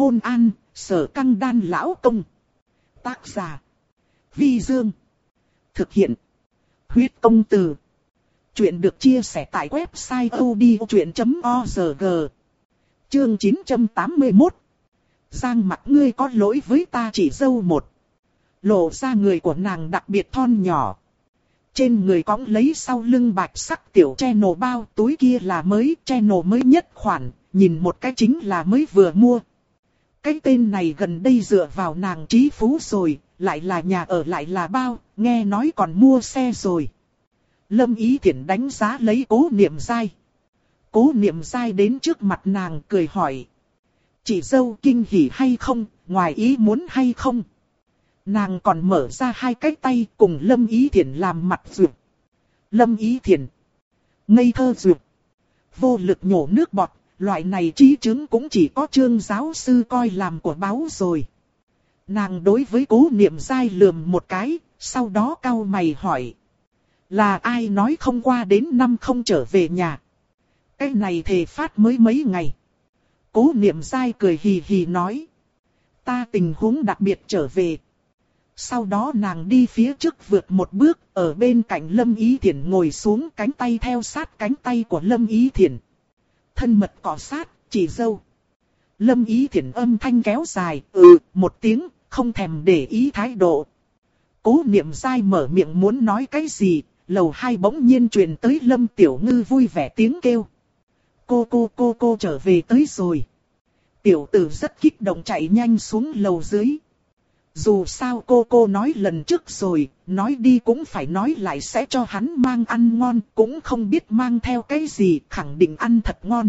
Hôn an, sở căng đan lão công. Tác giả. Vi Dương. Thực hiện. Huyết công từ. Chuyện được chia sẻ tại website odchuyện.org. Chương 981. Giang mặt ngươi có lỗi với ta chỉ dâu một. Lộ ra người của nàng đặc biệt thon nhỏ. Trên người cõng lấy sau lưng bạch sắc tiểu che nổ bao, túi kia là mới, che nổ mới nhất khoản, nhìn một cái chính là mới vừa mua. Cái tên này gần đây dựa vào nàng trí phú rồi, lại là nhà ở lại là bao, nghe nói còn mua xe rồi. Lâm Ý Thiển đánh giá lấy cố niệm dai. Cố niệm dai đến trước mặt nàng cười hỏi. Chị dâu kinh hỉ hay không, ngoài ý muốn hay không? Nàng còn mở ra hai cái tay cùng Lâm Ý Thiển làm mặt rượu. Lâm Ý Thiển. Ngây thơ rượu. Vô lực nhổ nước bọt, loại này trí chứng cũng chỉ có trương giáo sư coi làm của báo rồi. Nàng đối với cố niệm dai lườm một cái, sau đó cau mày hỏi. Là ai nói không qua đến năm không trở về nhà? Cái này thề phát mới mấy ngày. Cố niệm dai cười hì hì nói. Ta tình huống đặc biệt trở về. Sau đó nàng đi phía trước vượt một bước, ở bên cạnh Lâm Ý Thiển ngồi xuống cánh tay theo sát cánh tay của Lâm Ý Thiển. Thân mật cọ sát, chỉ dâu. Lâm Ý thiện âm thanh kéo dài, ừ, một tiếng, không thèm để ý thái độ. Cố niệm dai mở miệng muốn nói cái gì, lầu hai bỗng nhiên truyền tới Lâm Tiểu Ngư vui vẻ tiếng kêu. Cô cô cô cô trở về tới rồi. Tiểu tử rất kích động chạy nhanh xuống lầu dưới. Dù sao cô cô nói lần trước rồi, nói đi cũng phải nói lại sẽ cho hắn mang ăn ngon, cũng không biết mang theo cái gì, khẳng định ăn thật ngon.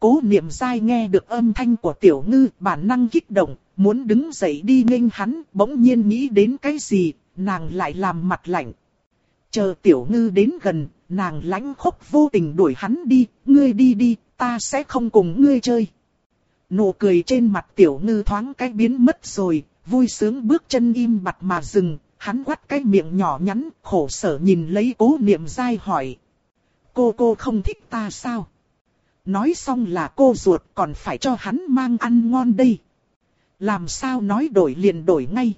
Cố niệm dai nghe được âm thanh của tiểu ngư, bản năng kích động, muốn đứng dậy đi nghênh hắn, bỗng nhiên nghĩ đến cái gì, nàng lại làm mặt lạnh. Chờ tiểu ngư đến gần, nàng lãnh khốc vô tình đuổi hắn đi, ngươi đi đi, ta sẽ không cùng ngươi chơi. Nụ cười trên mặt tiểu ngư thoáng cái biến mất rồi, vui sướng bước chân im bặt mà dừng, hắn quắt cái miệng nhỏ nhắn, khổ sở nhìn lấy cố niệm dai hỏi. Cô cô không thích ta sao? Nói xong là cô ruột còn phải cho hắn mang ăn ngon đây. Làm sao nói đổi liền đổi ngay.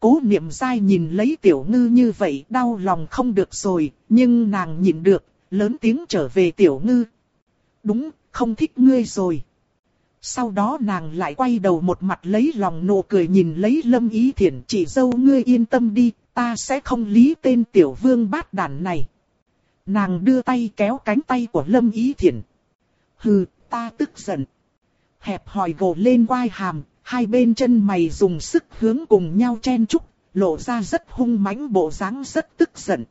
Cố niệm dai nhìn lấy tiểu ngư như vậy đau lòng không được rồi, nhưng nàng nhìn được, lớn tiếng trở về tiểu ngư. Đúng, không thích ngươi rồi. Sau đó nàng lại quay đầu một mặt lấy lòng nụ cười nhìn lấy lâm ý thiển chỉ dâu ngươi yên tâm đi, ta sẽ không lý tên tiểu vương bát đàn này. Nàng đưa tay kéo cánh tay của lâm ý thiển. Hừ, ta tức giận. Hẹp hỏi gồ lên quai hàm, hai bên chân mày dùng sức hướng cùng nhau chen chúc, lộ ra rất hung mãnh bộ dáng rất tức giận.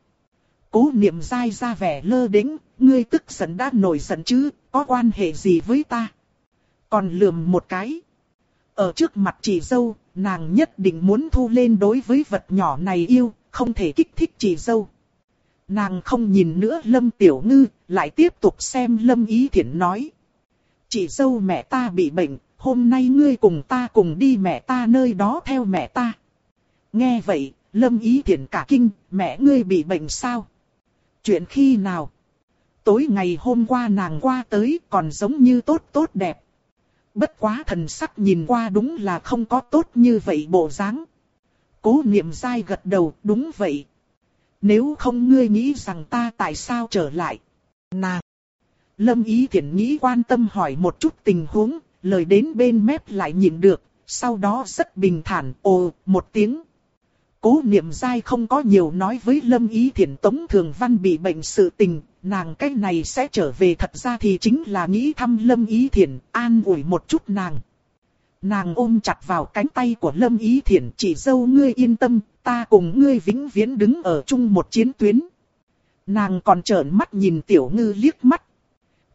Cố niệm dai ra vẻ lơ đĩnh, ngươi tức giận đã nổi giận chứ, có quan hệ gì với ta? Còn lườm một cái. Ở trước mặt chị dâu, nàng nhất định muốn thu lên đối với vật nhỏ này yêu, không thể kích thích chị dâu. Nàng không nhìn nữa Lâm Tiểu Ngư, lại tiếp tục xem Lâm Ý Thiển nói. Chị dâu mẹ ta bị bệnh, hôm nay ngươi cùng ta cùng đi mẹ ta nơi đó theo mẹ ta. Nghe vậy, Lâm Ý Thiển cả kinh, mẹ ngươi bị bệnh sao? Chuyện khi nào? Tối ngày hôm qua nàng qua tới còn giống như tốt tốt đẹp. Bất quá thần sắc nhìn qua đúng là không có tốt như vậy bộ dáng. Cố niệm dai gật đầu, đúng vậy. Nếu không ngươi nghĩ rằng ta tại sao trở lại? Nàng! Lâm Ý Thiển nghĩ quan tâm hỏi một chút tình huống, lời đến bên mép lại nhịn được, sau đó rất bình thản, ồ, một tiếng. Cố niệm dai không có nhiều nói với Lâm Ý Thiển Tống Thường Văn bị bệnh sự tình, nàng cái này sẽ trở về thật ra thì chính là nghĩ thăm Lâm Ý Thiển, an ủi một chút nàng. Nàng ôm chặt vào cánh tay của Lâm Ý Thiển chỉ dâu ngươi yên tâm, ta cùng ngươi vĩnh viễn đứng ở chung một chiến tuyến. Nàng còn trợn mắt nhìn Tiểu Ngư liếc mắt.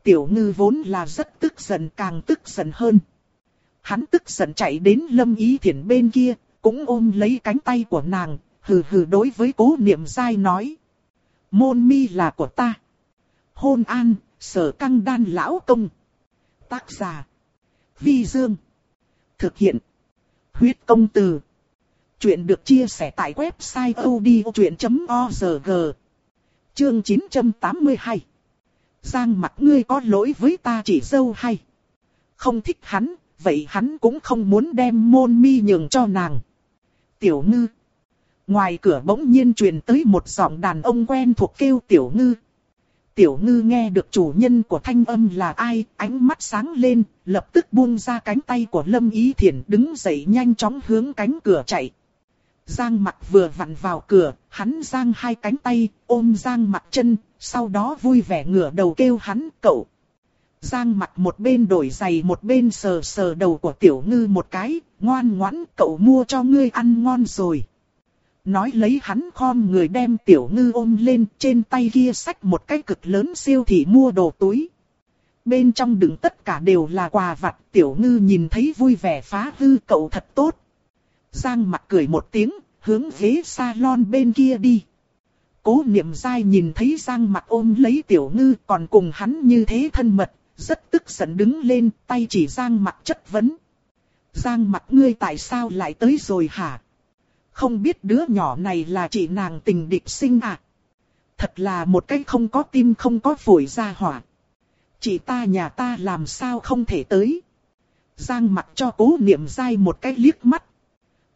Tiểu Ngư vốn là rất tức giận càng tức giận hơn. Hắn tức giận chạy đến Lâm Ý Thiển bên kia, cũng ôm lấy cánh tay của nàng, hừ hừ đối với cố niệm dai nói. Môn mi là của ta. Hôn an, sở căng đan lão công. Tác giả. Vi Dương. Thực hiện. Huyết công từ. Chuyện được chia sẻ tại website odchuyện.org. Chương 982. Giang mặt ngươi có lỗi với ta chỉ dâu hay. Không thích hắn, vậy hắn cũng không muốn đem môn mi nhường cho nàng. Tiểu ngư. Ngoài cửa bỗng nhiên truyền tới một giọng đàn ông quen thuộc kêu tiểu ngư. Tiểu ngư nghe được chủ nhân của thanh âm là ai, ánh mắt sáng lên, lập tức buông ra cánh tay của Lâm Ý Thiển đứng dậy nhanh chóng hướng cánh cửa chạy. Giang mặt vừa vặn vào cửa, hắn giang hai cánh tay, ôm Giang mặt chân, sau đó vui vẻ ngửa đầu kêu hắn cậu. Giang mặt một bên đổi giày một bên sờ sờ đầu của tiểu ngư một cái, ngoan ngoãn cậu mua cho ngươi ăn ngon rồi. Nói lấy hắn khom người đem tiểu ngư ôm lên trên tay kia sách một cái cực lớn siêu thị mua đồ túi. Bên trong đựng tất cả đều là quà vặt tiểu ngư nhìn thấy vui vẻ phá hư cậu thật tốt. Giang mặt cười một tiếng, hướng ghế salon bên kia đi. Cố niệm dai nhìn thấy Giang mặt ôm lấy tiểu ngư còn cùng hắn như thế thân mật, rất tức giận đứng lên tay chỉ Giang mặt chất vấn. Giang mặt ngươi tại sao lại tới rồi hả? Không biết đứa nhỏ này là chị nàng tình địch sinh à? Thật là một cái không có tim không có phổi ra hỏa. Chị ta nhà ta làm sao không thể tới. Giang mặt cho cố niệm dai một cái liếc mắt.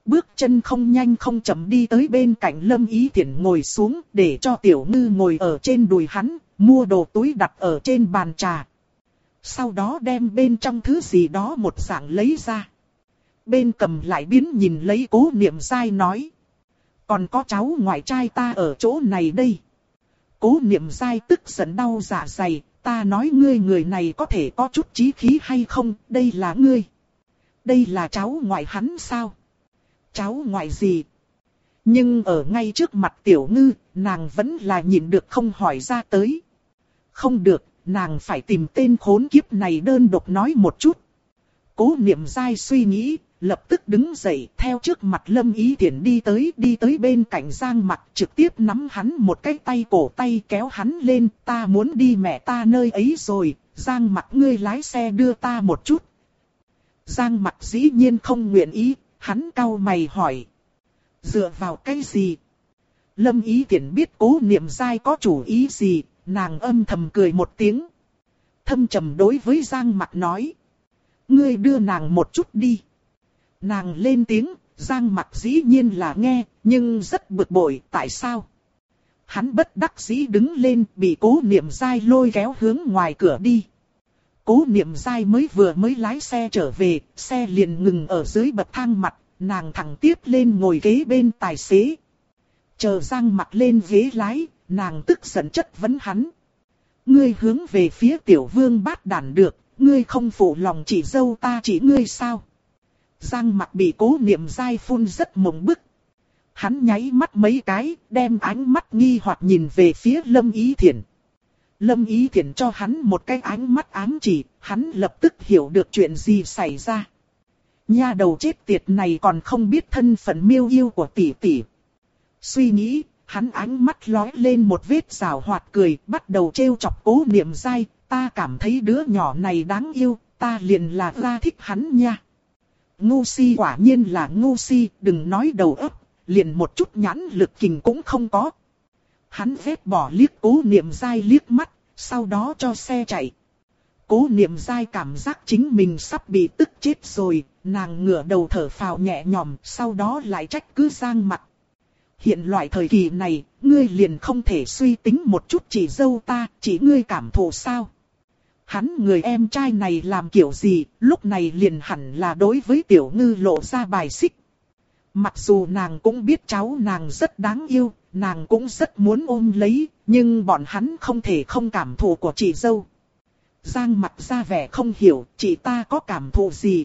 Bước chân không nhanh không chậm đi tới bên cạnh Lâm Ý thiện ngồi xuống để cho Tiểu Ngư ngồi ở trên đùi hắn, mua đồ túi đặt ở trên bàn trà. Sau đó đem bên trong thứ gì đó một dạng lấy ra bên cầm lại biến nhìn lấy cố niệm dai nói. Còn có cháu ngoại trai ta ở chỗ này đây. Cố niệm dai tức giận đau dạ dày, ta nói ngươi người này có thể có chút trí khí hay không, đây là ngươi. Đây là cháu ngoại hắn sao? Cháu ngoại gì? Nhưng ở ngay trước mặt tiểu ngư, nàng vẫn là nhịn được không hỏi ra tới. Không được, nàng phải tìm tên khốn kiếp này đơn độc nói một chút. Cố niệm dai suy nghĩ, lập tức đứng dậy theo trước mặt Lâm Ý Thiển đi tới đi tới bên cạnh Giang Mặc trực tiếp nắm hắn một cái tay cổ tay kéo hắn lên ta muốn đi mẹ ta nơi ấy rồi, Giang Mặc ngươi lái xe đưa ta một chút. Giang Mặc dĩ nhiên không nguyện ý, hắn cau mày hỏi. Dựa vào cái gì? Lâm Ý Thiển biết cố niệm dai có chủ ý gì, nàng âm thầm cười một tiếng. Thâm trầm đối với Giang Mặc nói. Ngươi đưa nàng một chút đi. Nàng lên tiếng, Giang mặc dĩ nhiên là nghe, nhưng rất bực bội, tại sao? Hắn bất đắc dĩ đứng lên, bị cố niệm dai lôi kéo hướng ngoài cửa đi. Cố niệm dai mới vừa mới lái xe trở về, xe liền ngừng ở dưới bậc thang mặt, nàng thẳng tiếp lên ngồi ghế bên tài xế. Chờ Giang mặc lên ghế lái, nàng tức giận chất vấn hắn. Ngươi hướng về phía tiểu vương bát đàn được, ngươi không phụ lòng chỉ dâu ta chỉ ngươi sao? Giang mặt bị cố niệm dai phun rất mộng bức. Hắn nháy mắt mấy cái, đem ánh mắt nghi hoặc nhìn về phía Lâm Ý Thiển. Lâm Ý Thiển cho hắn một cái ánh mắt ám chỉ, hắn lập tức hiểu được chuyện gì xảy ra. Nha đầu chết tiệt này còn không biết thân phận miêu yêu của tỷ tỷ. Suy nghĩ, hắn ánh mắt lói lên một vết rào hoạt cười, bắt đầu trêu chọc cố niệm dai, ta cảm thấy đứa nhỏ này đáng yêu, ta liền là ra thích hắn nha ngu si quả nhiên là ngu si, đừng nói đầu óc, liền một chút nhãn lực kình cũng không có. Hắn vết bỏ liếc cố niệm dai liếc mắt, sau đó cho xe chạy. Cố niệm dai cảm giác chính mình sắp bị tức chết rồi, nàng ngửa đầu thở phào nhẹ nhõm, sau đó lại trách cứ sang mặt. Hiện loại thời kỳ này, ngươi liền không thể suy tính một chút chỉ dâu ta, chỉ ngươi cảm thụ sao hắn người em trai này làm kiểu gì, lúc này liền hẳn là đối với tiểu ngư lộ ra bài xích. Mặc dù nàng cũng biết cháu nàng rất đáng yêu, nàng cũng rất muốn ôm lấy, nhưng bọn hắn không thể không cảm thụ của chị dâu. Giang mặt ra vẻ không hiểu, chị ta có cảm thụ gì.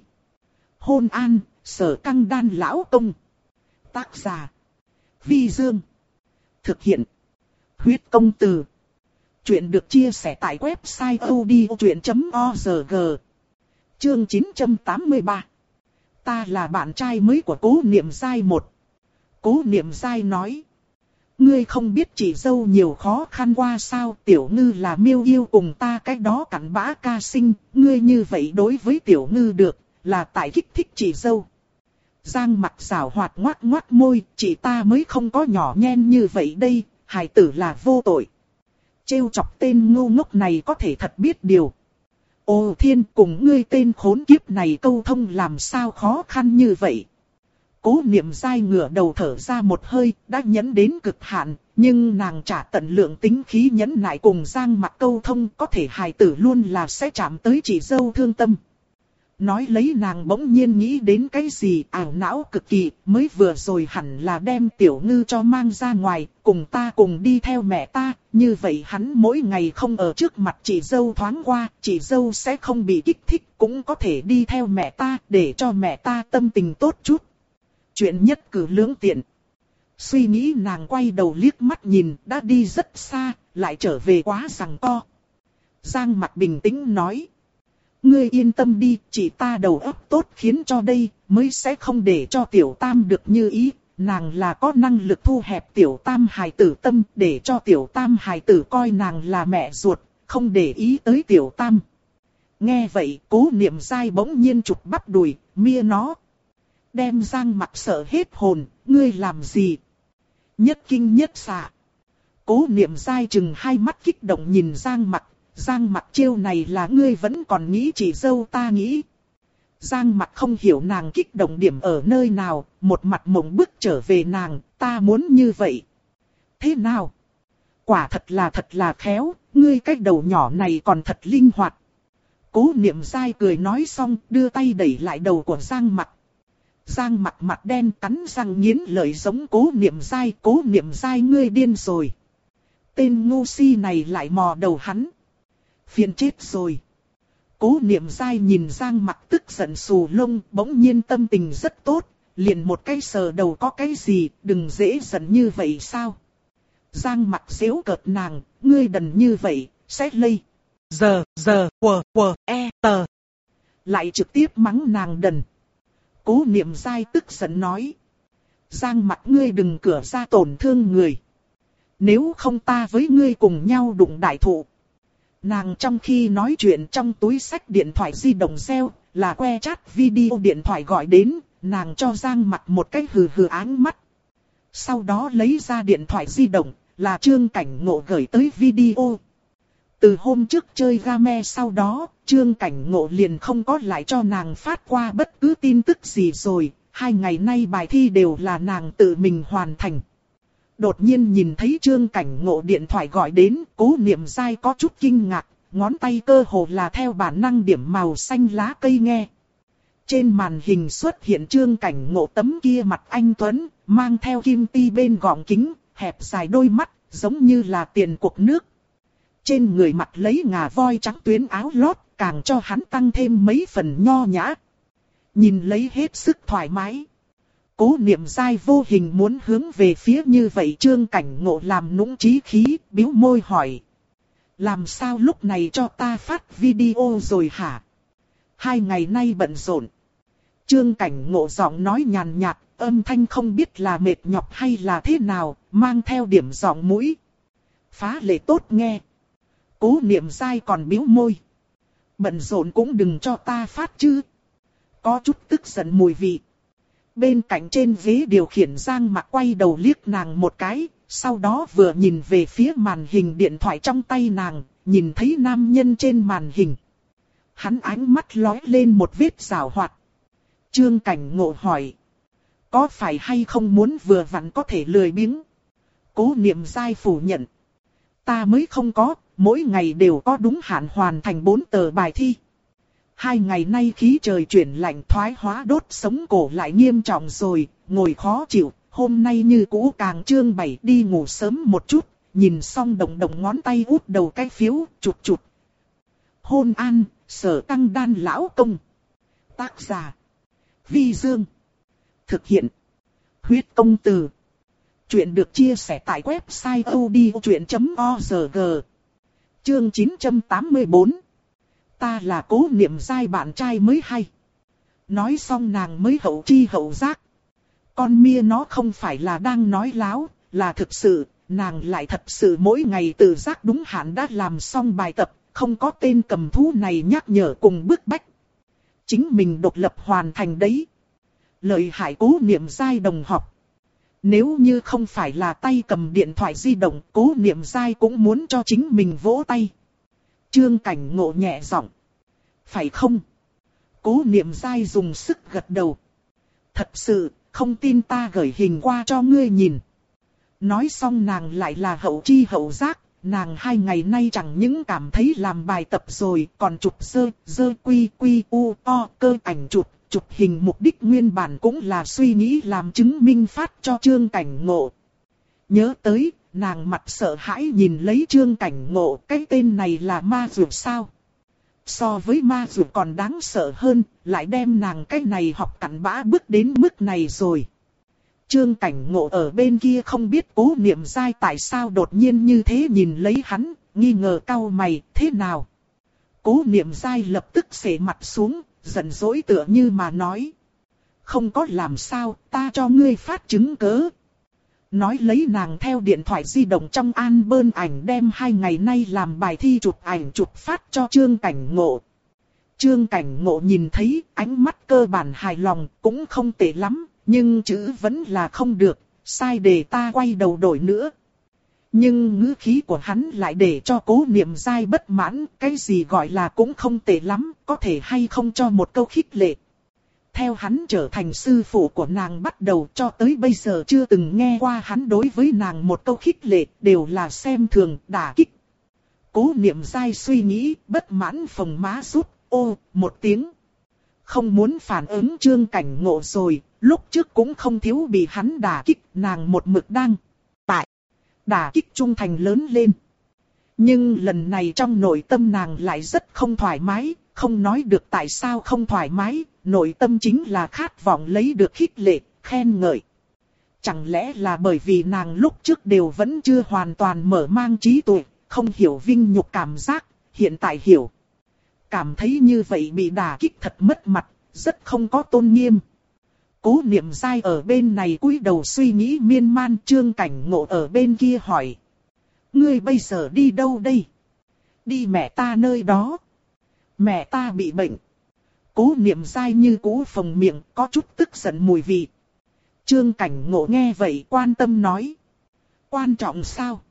Hôn an, sở căng đan lão công. Tác giả. Vi Dương. Thực hiện. Huyết công từ. Chuyện được chia sẻ tại website odchuyện.org Chương 983 Ta là bạn trai mới của cố niệm giai một. Cố niệm giai nói. Ngươi không biết chị dâu nhiều khó khăn qua sao tiểu ngư là miêu yêu cùng ta cách đó cặn bã ca sinh. Ngươi như vậy đối với tiểu ngư được là tại kích thích chị dâu. Giang mặt rào hoạt ngoát ngoát môi, chị ta mới không có nhỏ nhen như vậy đây, Hải tử là vô tội trêu chọc tên ngu ngốc này có thể thật biết điều. Ô thiên cùng ngươi tên khốn kiếp này câu thông làm sao khó khăn như vậy. Cố niệm dai ngửa đầu thở ra một hơi, đã nhẫn đến cực hạn, nhưng nàng trả tận lượng tính khí nhẫn nại cùng Giang mặt câu thông có thể hài tử luôn là sẽ chạm tới chỉ dâu thương tâm. Nói lấy nàng bỗng nhiên nghĩ đến cái gì ảo não cực kỳ, mới vừa rồi hẳn là đem tiểu ngư cho mang ra ngoài, cùng ta cùng đi theo mẹ ta, như vậy hắn mỗi ngày không ở trước mặt chị dâu thoáng qua, chị dâu sẽ không bị kích thích, cũng có thể đi theo mẹ ta, để cho mẹ ta tâm tình tốt chút. Chuyện nhất cử lưỡng tiện. Suy nghĩ nàng quay đầu liếc mắt nhìn, đã đi rất xa, lại trở về quá rằng co. Giang mặt bình tĩnh nói. Ngươi yên tâm đi, chỉ ta đầu óc tốt khiến cho đây, mới sẽ không để cho tiểu tam được như ý. Nàng là có năng lực thu hẹp tiểu tam hài tử tâm, để cho tiểu tam hài tử coi nàng là mẹ ruột, không để ý tới tiểu tam. Nghe vậy, cố niệm dai bỗng nhiên chụp bắp đùi, mia nó. Đem giang mặt sợ hết hồn, ngươi làm gì? Nhất kinh nhất xạ. Cố niệm dai chừng hai mắt kích động nhìn giang mặt, Giang mặt chiêu này là ngươi vẫn còn nghĩ chỉ dâu ta nghĩ. Giang mặt không hiểu nàng kích động điểm ở nơi nào, một mặt mộng bước trở về nàng, ta muốn như vậy. Thế nào? Quả thật là thật là khéo, ngươi cái đầu nhỏ này còn thật linh hoạt. Cố niệm dai cười nói xong, đưa tay đẩy lại đầu của Giang mặt. Giang mặt mặt đen cắn răng nghiến lợi giống cố niệm dai, cố niệm dai ngươi điên rồi. Tên ngu si này lại mò đầu hắn phiền chết rồi. Cố niệm dai nhìn Giang mặt tức giận xù lông, bỗng nhiên tâm tình rất tốt, liền một cái sờ đầu có cái gì, đừng dễ giận như vậy sao. Giang mặt xéo cợt nàng, ngươi đần như vậy, sẽ lây. Giờ, giờ, quờ, quờ, e, tờ. Lại trực tiếp mắng nàng đần. Cố niệm dai tức giận nói. Giang mặt ngươi đừng cửa ra tổn thương người. Nếu không ta với ngươi cùng nhau đụng đại thụ, Nàng trong khi nói chuyện trong túi sách điện thoại di động reo, là que chat video điện thoại gọi đến, nàng cho Giang mặt một cái hừ hừ áng mắt. Sau đó lấy ra điện thoại di động, là trương cảnh ngộ gửi tới video. Từ hôm trước chơi game sau đó, trương cảnh ngộ liền không có lại cho nàng phát qua bất cứ tin tức gì rồi, hai ngày nay bài thi đều là nàng tự mình hoàn thành. Đột nhiên nhìn thấy trương cảnh ngộ điện thoại gọi đến, cố niệm dai có chút kinh ngạc, ngón tay cơ hồ là theo bản năng điểm màu xanh lá cây nghe. Trên màn hình xuất hiện trương cảnh ngộ tấm kia mặt anh Tuấn, mang theo kim ti bên gọng kính, hẹp dài đôi mắt, giống như là tiền cuộc nước. Trên người mặt lấy ngà voi trắng tuyến áo lót, càng cho hắn tăng thêm mấy phần nho nhã. Nhìn lấy hết sức thoải mái. Cố niệm dai vô hình muốn hướng về phía như vậy trương cảnh ngộ làm nũng trí khí, biếu môi hỏi. Làm sao lúc này cho ta phát video rồi hả? Hai ngày nay bận rộn. Trương cảnh ngộ giọng nói nhàn nhạt, âm thanh không biết là mệt nhọc hay là thế nào, mang theo điểm giọng mũi. Phá lệ tốt nghe. Cố niệm dai còn biếu môi. Bận rộn cũng đừng cho ta phát chứ. Có chút tức giận mùi vị. Bên cạnh trên ghế điều khiển Giang Mặc quay đầu liếc nàng một cái, sau đó vừa nhìn về phía màn hình điện thoại trong tay nàng, nhìn thấy nam nhân trên màn hình. Hắn ánh mắt lóe lên một vết rào hoạt. Trương Cảnh Ngộ hỏi. Có phải hay không muốn vừa vặn có thể lười biếng? Cố niệm dai phủ nhận. Ta mới không có, mỗi ngày đều có đúng hạn hoàn thành bốn tờ bài thi. Hai ngày nay khí trời chuyển lạnh thoái hóa đốt sống cổ lại nghiêm trọng rồi, ngồi khó chịu, hôm nay như cũ càng trương bảy đi ngủ sớm một chút, nhìn xong đồng đồng ngón tay út đầu cái phiếu, chụt chụt. Hôn an, sở tăng đan lão công. Tác giả. Vi Dương. Thực hiện. Huyết công từ. Chuyện được chia sẻ tại website odchuyện.org. Chương 984 ta là cố niệm giai bạn trai mới hay. Nói xong nàng mới hậu chi hậu giác. Con mia nó không phải là đang nói láo, là thực sự, nàng lại thật sự mỗi ngày tự giác đúng hạn đã làm xong bài tập, không có tên cầm thú này nhắc nhở cùng bức bách. Chính mình độc lập hoàn thành đấy. Lợi hại cố niệm giai đồng học. Nếu như không phải là tay cầm điện thoại di động, cố niệm giai cũng muốn cho chính mình vỗ tay. Trương cảnh ngộ nhẹ giọng. Phải không? Cố niệm dai dùng sức gật đầu. Thật sự, không tin ta gửi hình qua cho ngươi nhìn. Nói xong nàng lại là hậu chi hậu giác, nàng hai ngày nay chẳng những cảm thấy làm bài tập rồi, còn chụp dơ, dơ quy quy u o cơ ảnh chụp, chụp hình mục đích nguyên bản cũng là suy nghĩ làm chứng minh phát cho trương cảnh ngộ. Nhớ tới, nàng mặt sợ hãi nhìn lấy trương cảnh ngộ, cái tên này là ma dược sao? So với ma dược còn đáng sợ hơn, lại đem nàng cái này học cặn bã bước đến mức này rồi. Trương cảnh ngộ ở bên kia không biết cố niệm dai tại sao đột nhiên như thế nhìn lấy hắn, nghi ngờ cau mày, thế nào? Cố niệm dai lập tức xể mặt xuống, giận dỗi tựa như mà nói. Không có làm sao, ta cho ngươi phát chứng cớ. Nói lấy nàng theo điện thoại di động trong an bơn ảnh đem hai ngày nay làm bài thi chụp ảnh chụp phát cho Trương Cảnh Ngộ. Trương Cảnh Ngộ nhìn thấy ánh mắt cơ bản hài lòng cũng không tệ lắm, nhưng chữ vẫn là không được, sai để ta quay đầu đổi nữa. Nhưng ngữ khí của hắn lại để cho cố niệm dai bất mãn, cái gì gọi là cũng không tệ lắm, có thể hay không cho một câu khích lệ. Theo hắn trở thành sư phụ của nàng bắt đầu cho tới bây giờ chưa từng nghe qua hắn đối với nàng một câu khích lệ, đều là xem thường, đả kích. Cố niệm dai suy nghĩ, bất mãn phồng má rút, ô, một tiếng. Không muốn phản ứng trương cảnh ngộ rồi, lúc trước cũng không thiếu bị hắn đả kích, nàng một mực đang. Tại, đả kích trung thành lớn lên. Nhưng lần này trong nội tâm nàng lại rất không thoải mái, không nói được tại sao không thoải mái, nội tâm chính là khát vọng lấy được khích lệ, khen ngợi. Chẳng lẽ là bởi vì nàng lúc trước đều vẫn chưa hoàn toàn mở mang trí tuệ, không hiểu vinh nhục cảm giác, hiện tại hiểu. Cảm thấy như vậy bị đả kích thật mất mặt, rất không có tôn nghiêm. Cố niệm dai ở bên này cúi đầu suy nghĩ miên man trương cảnh ngộ ở bên kia hỏi. Ngươi bây giờ đi đâu đây? Đi mẹ ta nơi đó. Mẹ ta bị bệnh. Cố niệm dai như cú phồng miệng có chút tức giận mùi vị. Trương cảnh ngộ nghe vậy quan tâm nói. Quan trọng sao?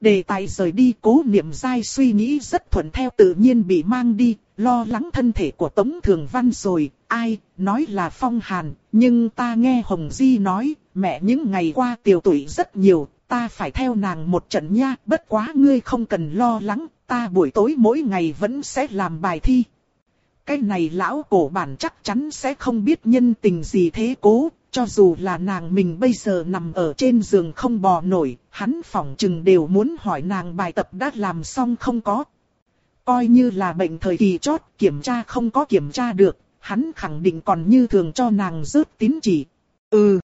Đề tài rời đi cố niệm dai suy nghĩ rất thuận theo tự nhiên bị mang đi, lo lắng thân thể của Tống Thường Văn rồi, ai, nói là phong hàn, nhưng ta nghe Hồng Di nói, mẹ những ngày qua tiểu tuổi rất nhiều, ta phải theo nàng một trận nha, bất quá ngươi không cần lo lắng, ta buổi tối mỗi ngày vẫn sẽ làm bài thi. Cái này lão cổ bản chắc chắn sẽ không biết nhân tình gì thế cố, cho dù là nàng mình bây giờ nằm ở trên giường không bò nổi, hắn phỏng chừng đều muốn hỏi nàng bài tập đã làm xong không có. Coi như là bệnh thời kỳ chót, kiểm tra không có kiểm tra được, hắn khẳng định còn như thường cho nàng rớt tín chỉ. Ừ.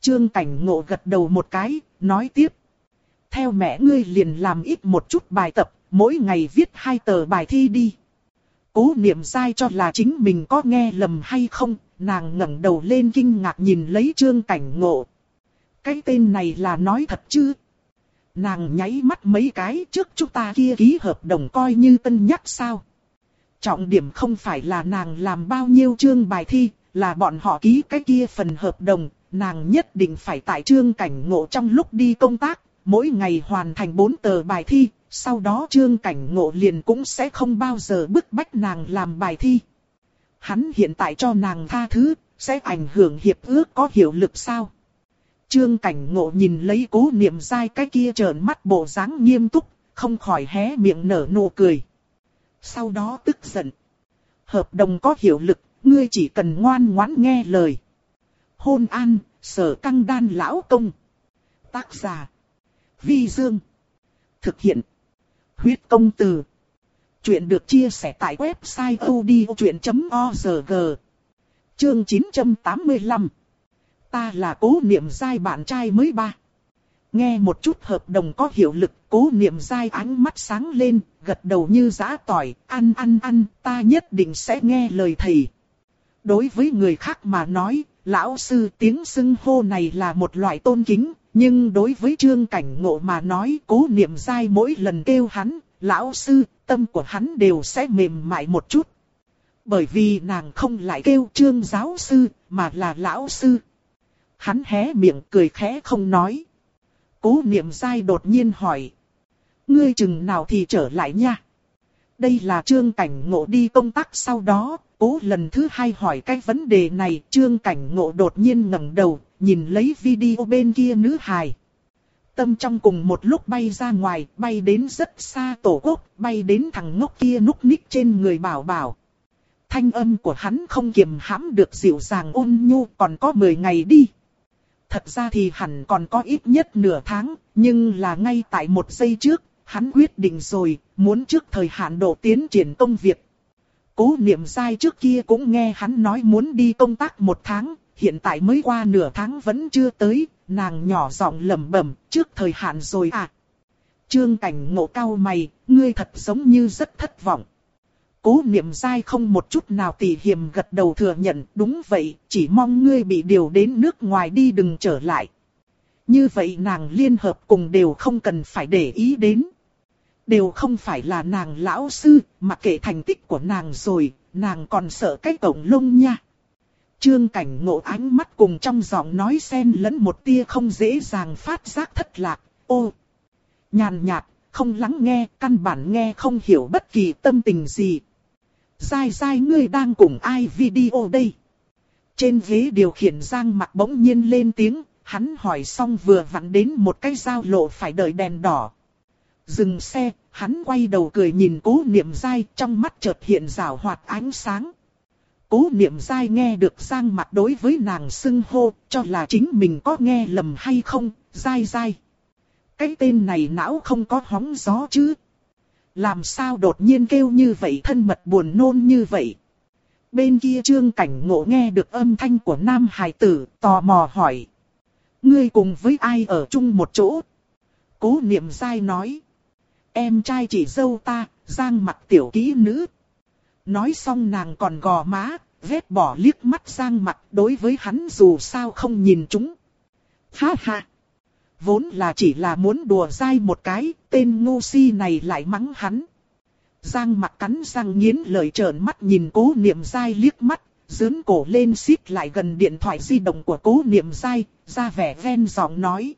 Trương Cảnh Ngộ gật đầu một cái, nói tiếp. Theo mẹ ngươi liền làm ít một chút bài tập, mỗi ngày viết hai tờ bài thi đi. Cố niệm sai cho là chính mình có nghe lầm hay không, nàng ngẩng đầu lên kinh ngạc nhìn lấy trương cảnh ngộ. Cái tên này là nói thật chứ? Nàng nháy mắt mấy cái trước chúng ta kia ký hợp đồng coi như tân nhắc sao? Trọng điểm không phải là nàng làm bao nhiêu chương bài thi, là bọn họ ký cái kia phần hợp đồng, nàng nhất định phải tại trương cảnh ngộ trong lúc đi công tác, mỗi ngày hoàn thành 4 tờ bài thi, sau đó trương cảnh ngộ liền cũng sẽ không bao giờ bức bách nàng làm bài thi. Hắn hiện tại cho nàng tha thứ, sẽ ảnh hưởng hiệp ước có hiệu lực sao? Trương cảnh ngộ nhìn lấy cố niệm dai cái kia trợn mắt bộ dáng nghiêm túc, không khỏi hé miệng nở nụ cười. Sau đó tức giận. Hợp đồng có hiệu lực, ngươi chỉ cần ngoan ngoãn nghe lời. Hôn an, sở căng đan lão công. Tác giả. Vi Dương. Thực hiện. Huyết công từ. Chuyện được chia sẻ tại website odchuyện.org. Chương 985. Ta là cố niệm giai bạn trai mới ba. Nghe một chút hợp đồng có hiệu lực, cố niệm giai ánh mắt sáng lên, gật đầu như giã tỏi, ăn ăn ăn, ta nhất định sẽ nghe lời thầy. Đối với người khác mà nói, lão sư tiếng xưng hô này là một loại tôn kính, nhưng đối với trương cảnh ngộ mà nói cố niệm dai mỗi lần kêu hắn, lão sư, tâm của hắn đều sẽ mềm mại một chút. Bởi vì nàng không lại kêu trương giáo sư, mà là lão sư. Hắn hé miệng cười khẽ không nói. Cố niệm dai đột nhiên hỏi. Ngươi chừng nào thì trở lại nha. Đây là trương cảnh ngộ đi công tác sau đó, cố lần thứ hai hỏi cái vấn đề này, trương cảnh ngộ đột nhiên ngẩng đầu, nhìn lấy video bên kia nữ hài. Tâm trong cùng một lúc bay ra ngoài, bay đến rất xa tổ quốc, bay đến thằng ngốc kia núp ních trên người bảo bảo. Thanh âm của hắn không kiềm hãm được dịu dàng ôn nhu, còn có 10 ngày đi. Thật ra thì hẳn còn có ít nhất nửa tháng, nhưng là ngay tại một giây trước, hắn quyết định rồi, muốn trước thời hạn độ tiến triển công việc. Cố niệm sai trước kia cũng nghe hắn nói muốn đi công tác một tháng, hiện tại mới qua nửa tháng vẫn chưa tới, nàng nhỏ giọng lẩm bẩm, trước thời hạn rồi à. Trương cảnh ngộ cao mày, ngươi thật giống như rất thất vọng. Cố niệm sai không một chút nào tỉ hiểm gật đầu thừa nhận, đúng vậy, chỉ mong ngươi bị điều đến nước ngoài đi đừng trở lại. Như vậy nàng liên hợp cùng đều không cần phải để ý đến. Đều không phải là nàng lão sư, mà kể thành tích của nàng rồi, nàng còn sợ cái cổng lông nha. Trương cảnh ngộ ánh mắt cùng trong giọng nói xen lẫn một tia không dễ dàng phát giác thất lạc, ô. Nhàn nhạt, không lắng nghe, căn bản nghe không hiểu bất kỳ tâm tình gì. Dài dài ngươi đang cùng ai video đây? Trên ghế điều khiển Giang mặt bỗng nhiên lên tiếng, hắn hỏi xong vừa vặn đến một cái giao lộ phải đợi đèn đỏ. Dừng xe, hắn quay đầu cười nhìn cố niệm dai trong mắt chợt hiện rào hoạt ánh sáng. Cố niệm dai nghe được Giang mặt đối với nàng xưng hô, cho là chính mình có nghe lầm hay không, dai dai. Cái tên này não không có hóng gió chứ. Làm sao đột nhiên kêu như vậy thân mật buồn nôn như vậy. Bên kia trương cảnh ngộ nghe được âm thanh của nam hải tử, tò mò hỏi. Ngươi cùng với ai ở chung một chỗ? Cố niệm dai nói. Em trai chỉ dâu ta, giang mặt tiểu ký nữ. Nói xong nàng còn gò má, vết bỏ liếc mắt giang mặt đối với hắn dù sao không nhìn chúng. Ha ha! Vốn là chỉ là muốn đùa dai một cái, tên ngu si này lại mắng hắn. Giang mặt cắn răng nghiến lời trợn mắt nhìn cố niệm dai liếc mắt, dướn cổ lên xít lại gần điện thoại di động của cố niệm dai, ra vẻ ven giọng nói.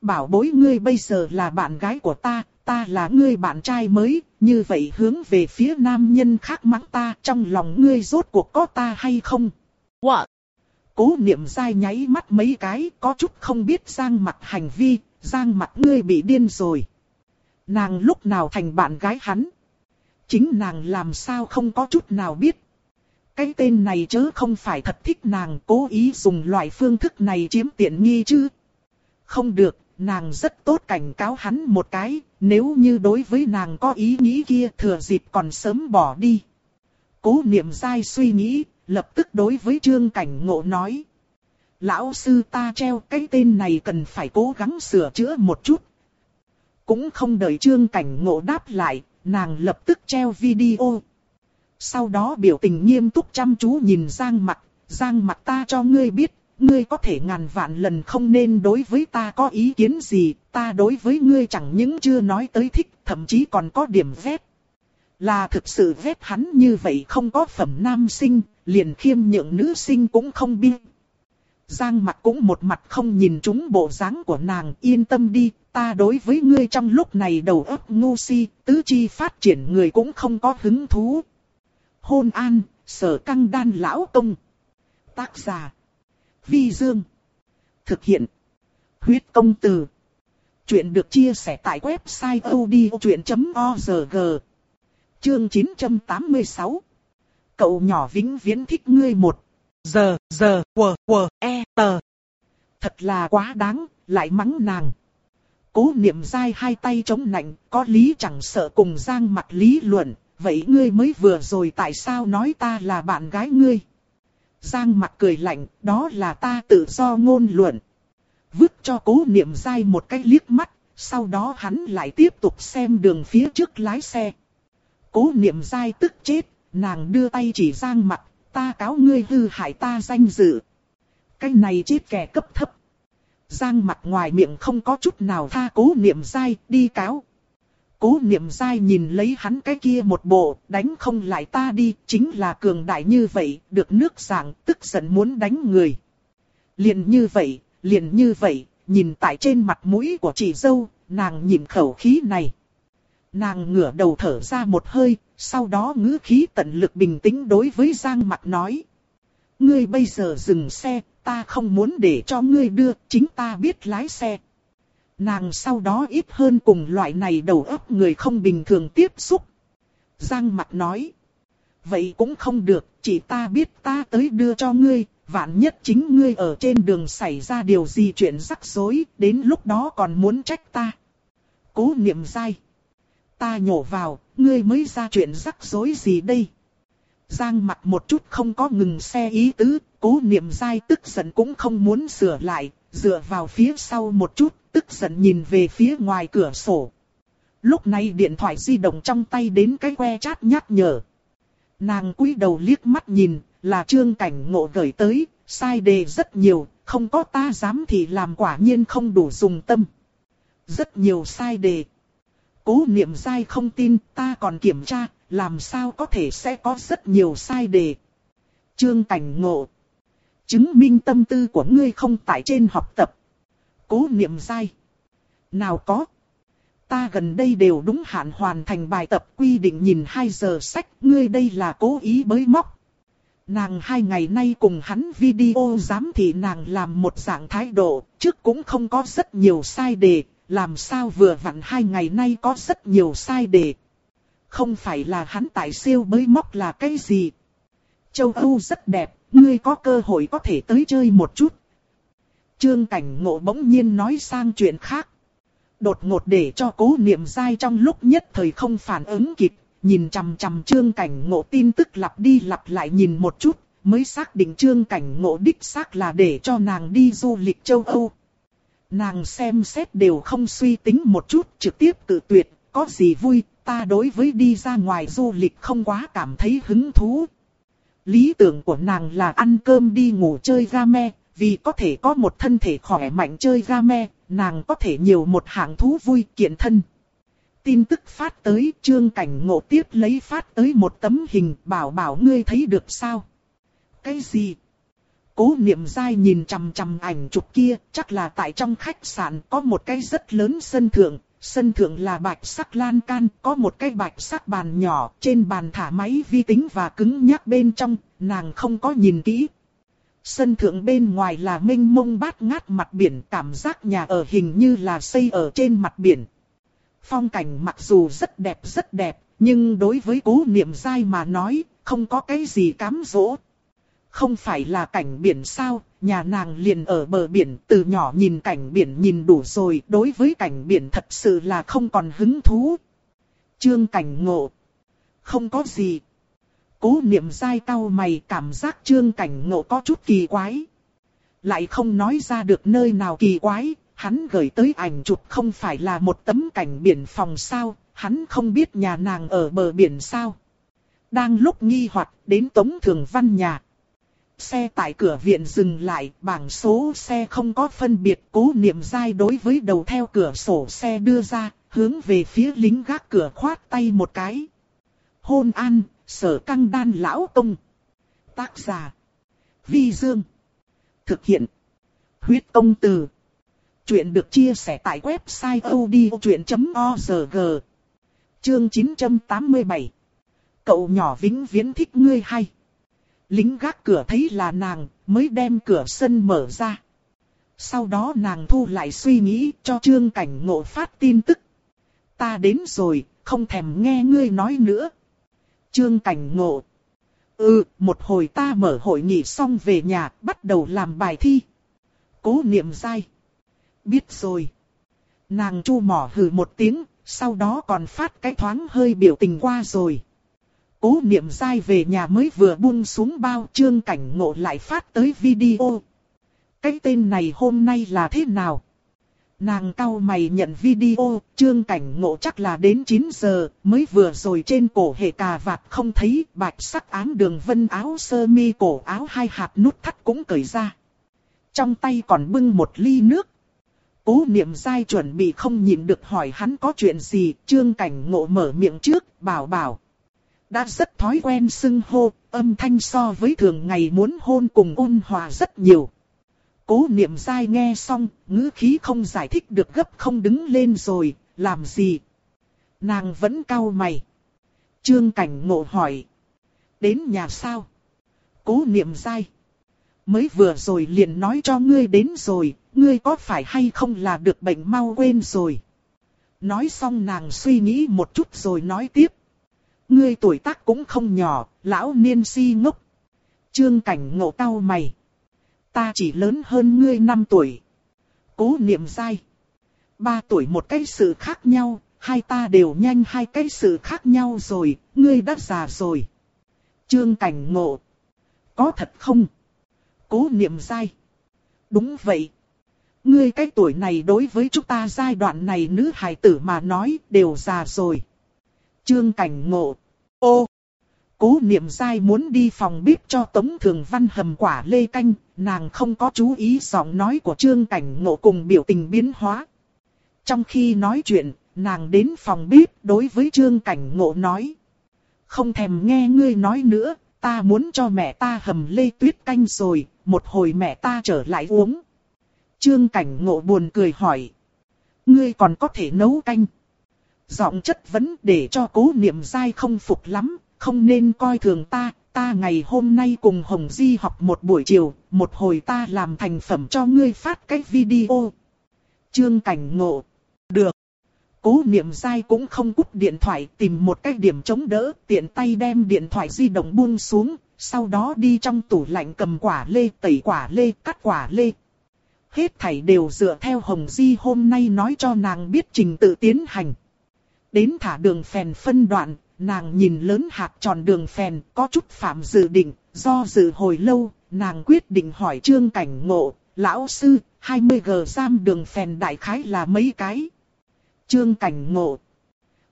Bảo bối ngươi bây giờ là bạn gái của ta, ta là ngươi bạn trai mới, như vậy hướng về phía nam nhân khác mắng ta trong lòng ngươi rốt cuộc có ta hay không? What? Cố niệm dai nháy mắt mấy cái, có chút không biết Giang mặt hành vi, Giang mặt ngươi bị điên rồi. Nàng lúc nào thành bạn gái hắn? Chính nàng làm sao không có chút nào biết. Cái tên này chớ không phải thật thích nàng cố ý dùng loại phương thức này chiếm tiện nghi chứ. Không được, nàng rất tốt cảnh cáo hắn một cái, nếu như đối với nàng có ý nghĩ kia thừa dịp còn sớm bỏ đi. Cố niệm dai suy nghĩ, lập tức đối với trương cảnh ngộ nói. Lão sư ta treo cái tên này cần phải cố gắng sửa chữa một chút. Cũng không đợi trương cảnh ngộ đáp lại, nàng lập tức treo video. Sau đó biểu tình nghiêm túc chăm chú nhìn Giang mặt, Giang mặt ta cho ngươi biết, ngươi có thể ngàn vạn lần không nên đối với ta có ý kiến gì, ta đối với ngươi chẳng những chưa nói tới thích, thậm chí còn có điểm vét. Là thực sự vét hắn như vậy không có phẩm nam sinh, liền khiêm nhượng nữ sinh cũng không biết. Giang mặt cũng một mặt không nhìn chúng bộ dáng của nàng, yên tâm đi, ta đối với ngươi trong lúc này đầu óc ngu si, tứ chi phát triển người cũng không có hứng thú. Hôn an, sở căng đan lão công. Tác giả. Vi Dương. Thực hiện. Huyết công từ. Chuyện được chia sẻ tại website odchuyện.org. Chương 986. Cậu nhỏ vĩnh viễn thích ngươi một. Giờ, giờ, quờ, quờ, e, tờ. Thật là quá đáng, lại mắng nàng. Cố niệm dai hai tay chống nạnh, có lý chẳng sợ cùng giang mặt lý luận, vậy ngươi mới vừa rồi tại sao nói ta là bạn gái ngươi? Giang mặt cười lạnh, đó là ta tự do ngôn luận. Vứt cho cố niệm dai một cái liếc mắt, sau đó hắn lại tiếp tục xem đường phía trước lái xe. Cố niệm dai tức chết, nàng đưa tay chỉ giang mặt, ta cáo ngươi hư hại ta danh dự. Cái này chết kẻ cấp thấp. Giang mặt ngoài miệng không có chút nào tha cố niệm dai, đi cáo. Cố niệm dai nhìn lấy hắn cái kia một bộ, đánh không lại ta đi, chính là cường đại như vậy, được nước giảng, tức giận muốn đánh người. Liền như vậy, liền như vậy, nhìn tại trên mặt mũi của chị dâu, nàng nhìn khẩu khí này. Nàng ngửa đầu thở ra một hơi, sau đó ngữ khí tận lực bình tĩnh đối với Giang Mặc nói. Ngươi bây giờ dừng xe, ta không muốn để cho ngươi đưa, chính ta biết lái xe. Nàng sau đó ít hơn cùng loại này đầu óc người không bình thường tiếp xúc. Giang mặt nói. Vậy cũng không được, chỉ ta biết ta tới đưa cho ngươi, vạn nhất chính ngươi ở trên đường xảy ra điều gì chuyện rắc rối, đến lúc đó còn muốn trách ta. Cố niệm dai. Ta nhổ vào, ngươi mới ra chuyện rắc rối gì đây? Giang mặt một chút không có ngừng xe ý tứ, cố niệm dai tức giận cũng không muốn sửa lại, dựa vào phía sau một chút, tức giận nhìn về phía ngoài cửa sổ. Lúc này điện thoại di động trong tay đến cái que chát nhắc nhở. Nàng cúi đầu liếc mắt nhìn, là trương cảnh ngộ gửi tới, sai đề rất nhiều, không có ta dám thì làm quả nhiên không đủ dùng tâm. Rất nhiều sai đề. Cố niệm sai không tin, ta còn kiểm tra, làm sao có thể sẽ có rất nhiều sai đề. Trương cảnh ngộ. Chứng minh tâm tư của ngươi không tại trên học tập. Cố niệm dai. Nào có. Ta gần đây đều đúng hạn hoàn thành bài tập quy định nhìn 2 giờ sách, ngươi đây là cố ý bới móc. Nàng hai ngày nay cùng hắn video giám thị nàng làm một dạng thái độ, trước cũng không có rất nhiều sai đề, làm sao vừa vặn hai ngày nay có rất nhiều sai đề. Không phải là hắn tại siêu bới móc là cái gì. Châu Âu rất đẹp, ngươi có cơ hội có thể tới chơi một chút. Trương Cảnh Ngộ bỗng nhiên nói sang chuyện khác. Đột ngột để cho cố niệm dai trong lúc nhất thời không phản ứng kịp, nhìn chằm chằm Trương Cảnh Ngộ tin tức lặp đi lặp lại nhìn một chút, mới xác định Trương Cảnh Ngộ đích xác là để cho nàng đi du lịch châu Âu. Nàng xem xét đều không suy tính một chút trực tiếp tự tuyệt, có gì vui, ta đối với đi ra ngoài du lịch không quá cảm thấy hứng thú. Lý tưởng của nàng là ăn cơm đi ngủ chơi game, vì có thể có một thân thể khỏe mạnh chơi game, nàng có thể nhiều một hạng thú vui kiện thân. Tin tức phát tới trương cảnh ngộ tiếp lấy phát tới một tấm hình bảo bảo ngươi thấy được sao? Cái gì? Cố niệm dai nhìn chằm chằm ảnh chụp kia, chắc là tại trong khách sạn có một cái rất lớn sân thượng, sân thượng là bạch sắc lan can, có một cái bạch sắc bàn nhỏ, trên bàn thả máy vi tính và cứng nhắc bên trong, nàng không có nhìn kỹ. Sân thượng bên ngoài là mênh mông bát ngát mặt biển, cảm giác nhà ở hình như là xây ở trên mặt biển. Phong cảnh mặc dù rất đẹp rất đẹp, nhưng đối với cố niệm dai mà nói, không có cái gì cám dỗ. Không phải là cảnh biển sao, nhà nàng liền ở bờ biển, từ nhỏ nhìn cảnh biển nhìn đủ rồi, đối với cảnh biển thật sự là không còn hứng thú. Trương cảnh ngộ. Không có gì. Cố niệm dai tao mày cảm giác trương cảnh ngộ có chút kỳ quái. Lại không nói ra được nơi nào kỳ quái, hắn gửi tới ảnh chụp không phải là một tấm cảnh biển phòng sao, hắn không biết nhà nàng ở bờ biển sao. Đang lúc nghi hoặc đến Tống Thường Văn nhà. Xe tại cửa viện dừng lại, bảng số xe không có phân biệt cố niệm dai đối với đầu theo cửa sổ xe đưa ra, hướng về phía lính gác cửa khoát tay một cái. Hôn an, sở căng đan lão công. Tác giả. Vi Dương. Thực hiện. Huyết công từ. Chuyện được chia sẻ tại website odchuyện.org. Chương 987. Cậu nhỏ vĩnh viễn thích ngươi hay. Lính gác cửa thấy là nàng, mới đem cửa sân mở ra. Sau đó nàng thu lại suy nghĩ cho trương cảnh ngộ phát tin tức. Ta đến rồi, không thèm nghe ngươi nói nữa. Trương cảnh ngộ. Ừ, một hồi ta mở hội nghị xong về nhà, bắt đầu làm bài thi. Cố niệm dai. Biết rồi. Nàng chu mỏ hừ một tiếng, sau đó còn phát cái thoáng hơi biểu tình qua rồi. Cố niệm dai về nhà mới vừa buông xuống bao trương cảnh ngộ lại phát tới video. Cái tên này hôm nay là thế nào? Nàng cao mày nhận video, trương cảnh ngộ chắc là đến 9 giờ, mới vừa rồi trên cổ hệ cà vạt không thấy, bạch sắc ám đường vân áo sơ mi cổ áo hai hạt nút thắt cũng cởi ra. Trong tay còn bưng một ly nước. Cố niệm dai chuẩn bị không nhịn được hỏi hắn có chuyện gì, trương cảnh ngộ mở miệng trước, bảo bảo. Đã rất thói quen xưng hô, âm thanh so với thường ngày muốn hôn cùng ôn hòa rất nhiều. Cố niệm dai nghe xong, ngữ khí không giải thích được gấp không đứng lên rồi, làm gì? Nàng vẫn cau mày. Trương cảnh ngộ hỏi. Đến nhà sao? Cố niệm dai. Mới vừa rồi liền nói cho ngươi đến rồi, ngươi có phải hay không là được bệnh mau quên rồi. Nói xong nàng suy nghĩ một chút rồi nói tiếp. Ngươi tuổi tác cũng không nhỏ, lão niên si ngốc. Trương cảnh ngộ tao mày. Ta chỉ lớn hơn ngươi 5 tuổi. Cố niệm dai. Ba tuổi một cái sự khác nhau, hai ta đều nhanh hai cái sự khác nhau rồi, ngươi đã già rồi. Trương cảnh ngộ. Có thật không? Cố niệm dai. Đúng vậy. Ngươi cái tuổi này đối với chúng ta giai đoạn này nữ hài tử mà nói đều già rồi. Trương cảnh ngộ. Ô! Cố niệm dai muốn đi phòng bếp cho Tống Thường Văn hầm quả lê canh, nàng không có chú ý giọng nói của Trương Cảnh Ngộ cùng biểu tình biến hóa. Trong khi nói chuyện, nàng đến phòng bếp đối với Trương Cảnh Ngộ nói. Không thèm nghe ngươi nói nữa, ta muốn cho mẹ ta hầm lê tuyết canh rồi, một hồi mẹ ta trở lại uống. Trương Cảnh Ngộ buồn cười hỏi. Ngươi còn có thể nấu canh. Giọng chất vấn để cho cố niệm dai không phục lắm, không nên coi thường ta, ta ngày hôm nay cùng Hồng Di học một buổi chiều, một hồi ta làm thành phẩm cho ngươi phát cái video. Trương Cảnh Ngộ. Được. Cố niệm sai cũng không cúp điện thoại tìm một cái điểm chống đỡ, tiện tay đem điện thoại di động buông xuống, sau đó đi trong tủ lạnh cầm quả lê, tẩy quả lê, cắt quả lê. Hết thảy đều dựa theo Hồng Di hôm nay nói cho nàng biết trình tự tiến hành. Đến thả đường phèn phân đoạn, nàng nhìn lớn hạt tròn đường phèn, có chút phạm dự định, do dự hồi lâu, nàng quyết định hỏi trương cảnh ngộ, lão sư, 20g giam đường phèn đại khái là mấy cái. Trương cảnh ngộ.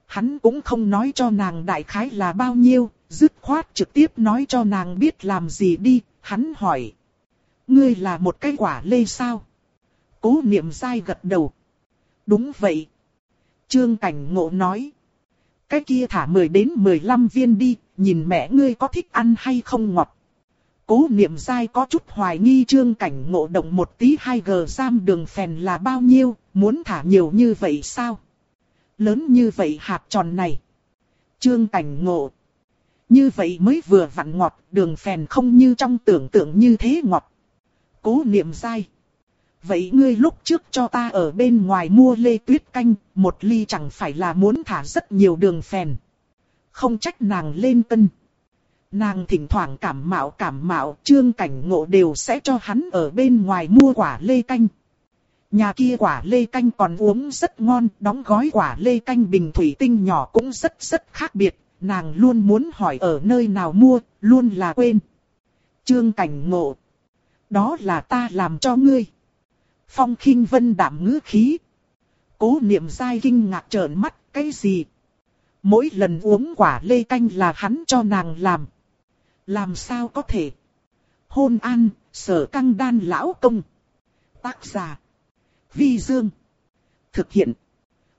Hắn cũng không nói cho nàng đại khái là bao nhiêu, dứt khoát trực tiếp nói cho nàng biết làm gì đi, hắn hỏi. Ngươi là một cái quả lê sao? Cố niệm sai gật đầu. Đúng vậy. Trương cảnh ngộ nói. Cái kia thả 10 đến 15 viên đi, nhìn mẹ ngươi có thích ăn hay không ngọt. Cố niệm dai có chút hoài nghi trương cảnh ngộ động một tí 2G giam đường phèn là bao nhiêu, muốn thả nhiều như vậy sao? Lớn như vậy hạt tròn này. Trương cảnh ngộ. Như vậy mới vừa vặn ngọt, đường phèn không như trong tưởng tượng như thế ngọt. Cố niệm dai. Vậy ngươi lúc trước cho ta ở bên ngoài mua lê tuyết canh, một ly chẳng phải là muốn thả rất nhiều đường phèn. Không trách nàng lên cân. Nàng thỉnh thoảng cảm mạo cảm mạo, trương cảnh ngộ đều sẽ cho hắn ở bên ngoài mua quả lê canh. Nhà kia quả lê canh còn uống rất ngon, đóng gói quả lê canh bình thủy tinh nhỏ cũng rất rất khác biệt, nàng luôn muốn hỏi ở nơi nào mua, luôn là quên. Trương cảnh ngộ. Đó là ta làm cho ngươi. Phong khinh vân đảm ngữ khí. Cố niệm dai kinh ngạc trợn mắt, cái gì? Mỗi lần uống quả lê canh là hắn cho nàng làm. Làm sao có thể? Hôn an, sở căng đan lão công. Tác giả. Vi Dương. Thực hiện.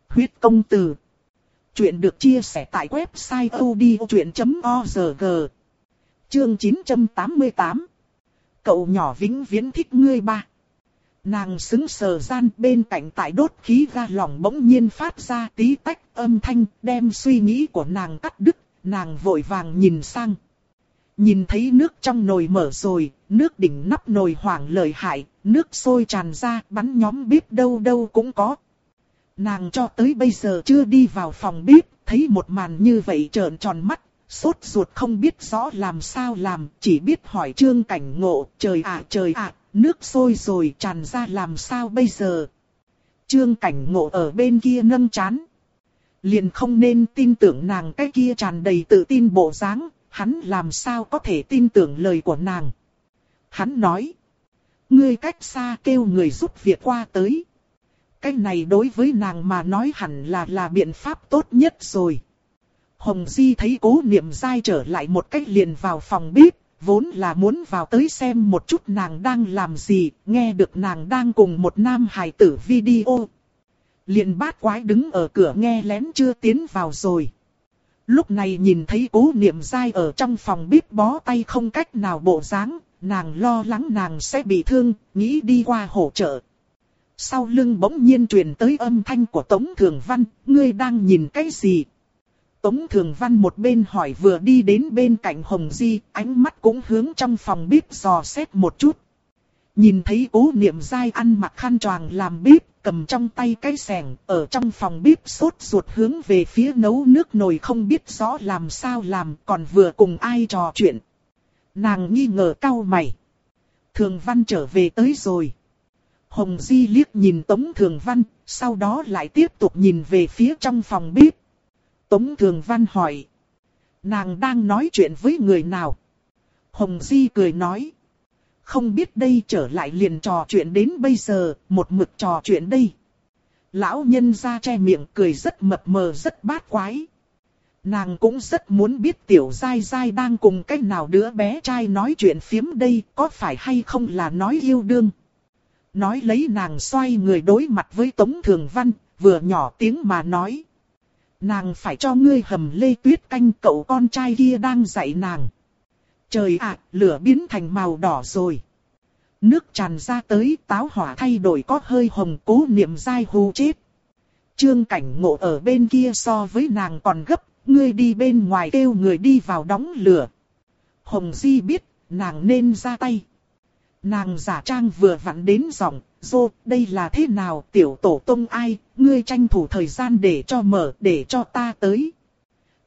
Huyết công từ. Chuyện được chia sẻ tại website odchuyện.org. Chương 988. Cậu nhỏ vĩnh viễn thích ngươi ba. Nàng xứng sờ gian bên cạnh tại đốt khí ga lỏng bỗng nhiên phát ra tí tách âm thanh đem suy nghĩ của nàng cắt đứt, nàng vội vàng nhìn sang. Nhìn thấy nước trong nồi mở rồi, nước đỉnh nắp nồi hoảng lợi hại, nước sôi tràn ra, bắn nhóm bếp đâu đâu cũng có. Nàng cho tới bây giờ chưa đi vào phòng bếp, thấy một màn như vậy trợn tròn mắt, sốt ruột không biết rõ làm sao làm, chỉ biết hỏi trương cảnh ngộ, trời ạ trời ạ, nước sôi rồi tràn ra làm sao bây giờ. Trương cảnh ngộ ở bên kia nâng chán. Liền không nên tin tưởng nàng cái kia tràn đầy tự tin bộ dáng, hắn làm sao có thể tin tưởng lời của nàng. Hắn nói, ngươi cách xa kêu người giúp việc qua tới. Cái này đối với nàng mà nói hẳn là là biện pháp tốt nhất rồi. Hồng Di thấy cố niệm dai trở lại một cách liền vào phòng bếp, vốn là muốn vào tới xem một chút nàng đang làm gì, nghe được nàng đang cùng một nam hài tử video. Liền bát quái đứng ở cửa nghe lén chưa tiến vào rồi. Lúc này nhìn thấy cố niệm dai ở trong phòng bíp bó tay không cách nào bộ dáng, nàng lo lắng nàng sẽ bị thương, nghĩ đi qua hỗ trợ. Sau lưng bỗng nhiên truyền tới âm thanh của Tống Thường Văn, ngươi đang nhìn cái gì? Tống Thường Văn một bên hỏi vừa đi đến bên cạnh Hồng Di, ánh mắt cũng hướng trong phòng bếp dò xét một chút. Nhìn thấy cố niệm dai ăn mặc khăn choàng làm bếp, cầm trong tay cái sẻng, ở trong phòng bếp sốt ruột hướng về phía nấu nước nồi không biết rõ làm sao làm, còn vừa cùng ai trò chuyện. Nàng nghi ngờ cau mày. Thường Văn trở về tới rồi. Hồng Di liếc nhìn Tống Thường Văn, sau đó lại tiếp tục nhìn về phía trong phòng bếp. Tống Thường Văn hỏi. Nàng đang nói chuyện với người nào? Hồng Di cười nói. Không biết đây trở lại liền trò chuyện đến bây giờ, một mực trò chuyện đây. Lão nhân ra che miệng cười rất mập mờ rất bát quái. Nàng cũng rất muốn biết tiểu dai dai đang cùng cách nào đứa bé trai nói chuyện phiếm đây có phải hay không là nói yêu đương. Nói lấy nàng xoay người đối mặt với Tống Thường Văn, vừa nhỏ tiếng mà nói. Nàng phải cho ngươi hầm lê tuyết canh cậu con trai kia đang dạy nàng. Trời ạ, lửa biến thành màu đỏ rồi. Nước tràn ra tới táo hỏa thay đổi có hơi hồng cố niệm dai hù chết. Trương cảnh ngộ ở bên kia so với nàng còn gấp, ngươi đi bên ngoài kêu người đi vào đóng lửa. Hồng Di biết, nàng nên ra tay. Nàng giả trang vừa vặn đến giọng, dô, đây là thế nào tiểu tổ tông ai, ngươi tranh thủ thời gian để cho mở, để cho ta tới.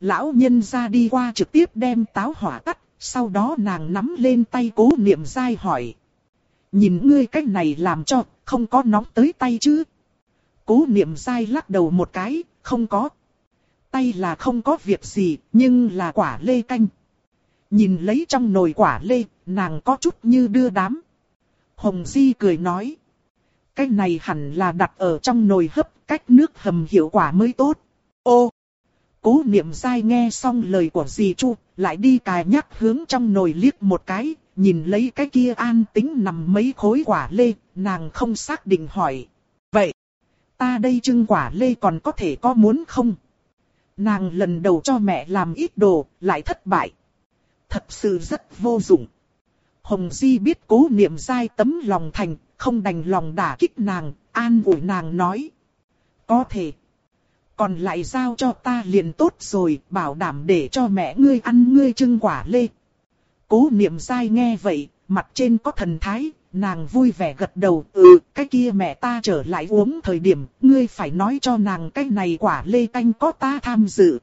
Lão nhân ra đi qua trực tiếp đem táo hỏa tắt, sau đó nàng nắm lên tay cố niệm dai hỏi. Nhìn ngươi cách này làm cho, không có nóng tới tay chứ. Cố niệm dai lắc đầu một cái, không có. Tay là không có việc gì, nhưng là quả lê canh. Nhìn lấy trong nồi quả lê, nàng có chút như đưa đám. Hồng Di cười nói. Cái này hẳn là đặt ở trong nồi hấp, cách nước hầm hiệu quả mới tốt. Ô! Cố niệm dai nghe xong lời của dì Chu, lại đi cài nhắc hướng trong nồi liếc một cái, nhìn lấy cái kia an tính nằm mấy khối quả lê, nàng không xác định hỏi. Vậy, ta đây trưng quả lê còn có thể có muốn không? Nàng lần đầu cho mẹ làm ít đồ, lại thất bại. Thật sự rất vô dụng. Hồng Di biết cố niệm dai tấm lòng thành, không đành lòng đả kích nàng, an ủi nàng nói. Có thể. Còn lại giao cho ta liền tốt rồi, bảo đảm để cho mẹ ngươi ăn ngươi trưng quả lê. Cố niệm dai nghe vậy, mặt trên có thần thái, nàng vui vẻ gật đầu, ừ, cái kia mẹ ta trở lại uống thời điểm, ngươi phải nói cho nàng cái này quả lê canh có ta tham dự.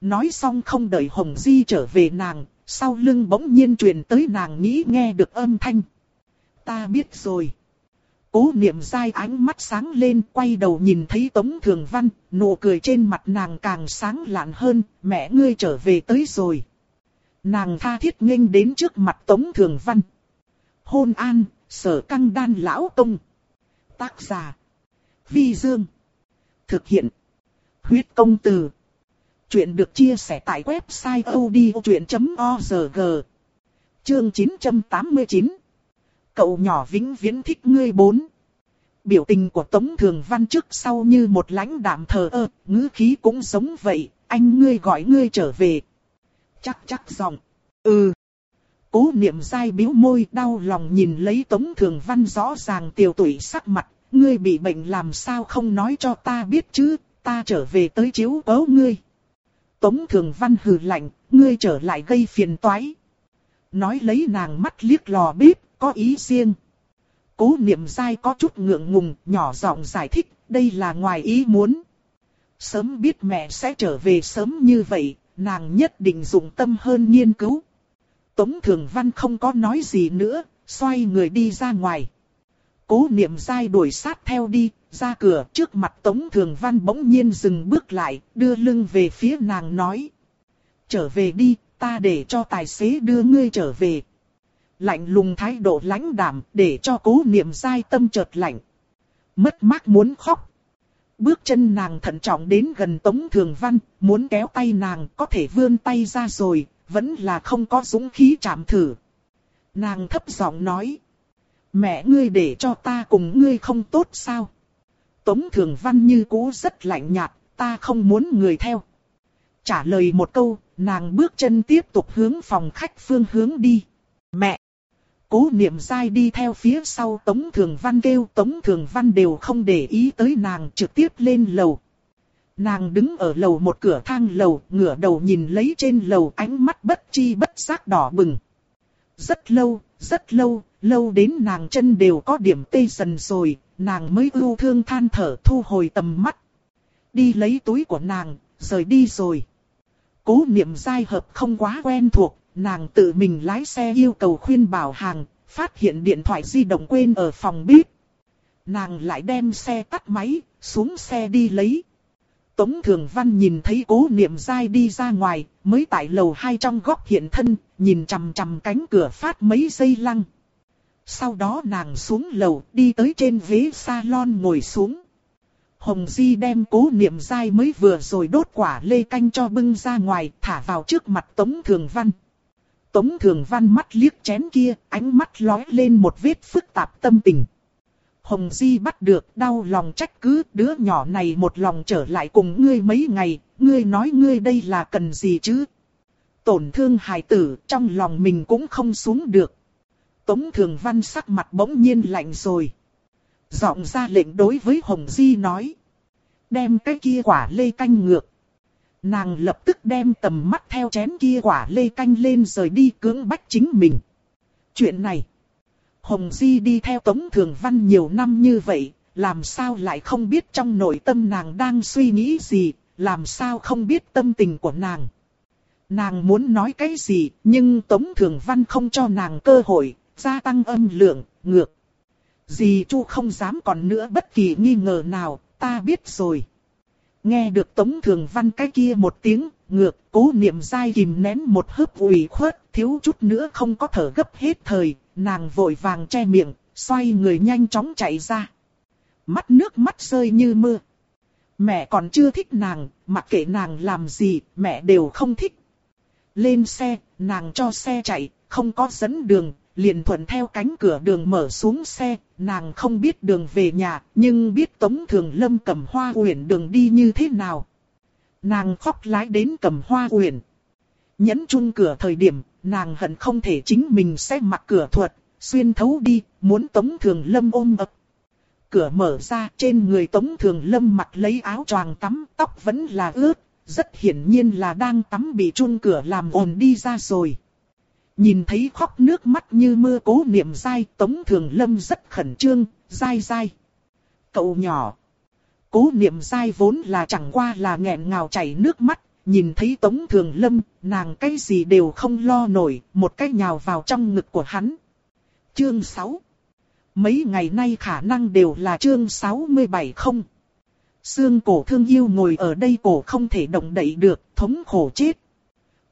Nói xong không đợi Hồng Di trở về nàng, sau lưng bỗng nhiên truyền tới nàng nghĩ nghe được âm thanh. Ta biết rồi. Cố niệm dai ánh mắt sáng lên quay đầu nhìn thấy Tống Thường Văn, nụ cười trên mặt nàng càng sáng lạn hơn, mẹ ngươi trở về tới rồi. Nàng tha thiết nghênh đến trước mặt Tống Thường Văn. Hôn an, sở căng đan lão công. Tác giả. Vi Dương. Thực hiện. Huyết công từ. Chuyện được chia sẻ tại website odchuyện.org. Chương 989. Cậu nhỏ vĩnh viễn thích ngươi bốn. Biểu tình của Tống Thường Văn trước sau như một lãnh đạm thờ ơ, ngữ khí cũng giống vậy, anh ngươi gọi ngươi trở về. Chắc chắc giọng. Ừ. Cố niệm dai biếu môi đau lòng nhìn lấy Tống Thường Văn rõ ràng tiểu tụy sắc mặt, ngươi bị bệnh làm sao không nói cho ta biết chứ, ta trở về tới chiếu cố ngươi. Tống Thường Văn hừ lạnh, ngươi trở lại gây phiền toái. Nói lấy nàng mắt liếc lò bếp, có ý riêng. Cố niệm dai có chút ngượng ngùng, nhỏ giọng giải thích, đây là ngoài ý muốn. Sớm biết mẹ sẽ trở về sớm như vậy, nàng nhất định dùng tâm hơn nghiên cứu. Tống Thường Văn không có nói gì nữa, xoay người đi ra ngoài. Cố niệm dai đuổi sát theo đi, ra cửa trước mặt Tống Thường Văn bỗng nhiên dừng bước lại, đưa lưng về phía nàng nói. Trở về đi, ta để cho tài xế đưa ngươi trở về. Lạnh lùng thái độ lãnh đạm để cho cố niệm dai tâm chợt lạnh. Mất mát muốn khóc. Bước chân nàng thận trọng đến gần Tống Thường Văn, muốn kéo tay nàng có thể vươn tay ra rồi, vẫn là không có dũng khí chạm thử. Nàng thấp giọng nói. Mẹ ngươi để cho ta cùng ngươi không tốt sao? Tống Thường Văn như cũ rất lạnh nhạt, ta không muốn người theo. Trả lời một câu, nàng bước chân tiếp tục hướng phòng khách phương hướng đi. Mẹ! Cố niệm dai đi theo phía sau Tống Thường Văn kêu Tống Thường Văn đều không để ý tới nàng trực tiếp lên lầu. Nàng đứng ở lầu một cửa thang lầu, ngửa đầu nhìn lấy trên lầu ánh mắt bất chi bất giác đỏ bừng. Rất lâu, rất lâu, lâu đến nàng chân đều có điểm tê dần rồi, nàng mới ưu thương than thở thu hồi tầm mắt. Đi lấy túi của nàng, rời đi rồi. Cố niệm dai hợp không quá quen thuộc, nàng tự mình lái xe yêu cầu khuyên bảo hàng, phát hiện điện thoại di động quên ở phòng bếp. Nàng lại đem xe tắt máy, xuống xe đi lấy. Tống Thường Văn nhìn thấy cố niệm dai đi ra ngoài, mới tại lầu hai trong góc hiện thân, nhìn chằm chằm cánh cửa phát mấy giây lăng. Sau đó nàng xuống lầu, đi tới trên ghế salon ngồi xuống. Hồng Di đem cố niệm dai mới vừa rồi đốt quả lê canh cho bưng ra ngoài, thả vào trước mặt Tống Thường Văn. Tống Thường Văn mắt liếc chén kia, ánh mắt lóe lên một vết phức tạp tâm tình. Hồng Di bắt được đau lòng trách cứ đứa nhỏ này một lòng trở lại cùng ngươi mấy ngày, ngươi nói ngươi đây là cần gì chứ? Tổn thương hài tử trong lòng mình cũng không xuống được. Tống Thường Văn sắc mặt bỗng nhiên lạnh rồi. Giọng ra lệnh đối với Hồng Di nói. Đem cái kia quả lê canh ngược. Nàng lập tức đem tầm mắt theo chén kia quả lê canh lên rời đi cưỡng bách chính mình. Chuyện này. Hồng Di đi theo Tống Thường Văn nhiều năm như vậy, làm sao lại không biết trong nội tâm nàng đang suy nghĩ gì, làm sao không biết tâm tình của nàng. Nàng muốn nói cái gì, nhưng Tống Thường Văn không cho nàng cơ hội, gia tăng âm lượng, ngược. Dì Chu không dám còn nữa bất kỳ nghi ngờ nào, ta biết rồi. Nghe được Tống Thường Văn cái kia một tiếng, ngược, cố niệm dai kìm nén một hớp ủy khuất, thiếu chút nữa không có thở gấp hết thời, nàng vội vàng che miệng, xoay người nhanh chóng chạy ra. Mắt nước mắt rơi như mưa. Mẹ còn chưa thích nàng, mặc kệ nàng làm gì, mẹ đều không thích. Lên xe, nàng cho xe chạy, không có dẫn đường, liền thuận theo cánh cửa đường mở xuống xe, nàng không biết đường về nhà, nhưng biết Tống Thường Lâm cầm hoa uyển đường đi như thế nào. Nàng khóc lái đến cầm hoa uyển. Nhấn chung cửa thời điểm, nàng hận không thể chính mình sẽ mặc cửa thuật, xuyên thấu đi, muốn Tống Thường Lâm ôm ập. Cửa mở ra, trên người Tống Thường Lâm mặc lấy áo choàng tắm, tóc vẫn là ướt, rất hiển nhiên là đang tắm bị chung cửa làm ồn đi ra rồi. Nhìn thấy khóc nước mắt như mưa cố niệm dai, Tống Thường Lâm rất khẩn trương, dai dai. Cậu nhỏ. Cố niệm dai vốn là chẳng qua là nghẹn ngào chảy nước mắt, nhìn thấy Tống Thường Lâm, nàng cái gì đều không lo nổi, một cái nhào vào trong ngực của hắn. Chương 6 Mấy ngày nay khả năng đều là chương 67 không? Sương cổ thương yêu ngồi ở đây cổ không thể động đậy được, thống khổ chết.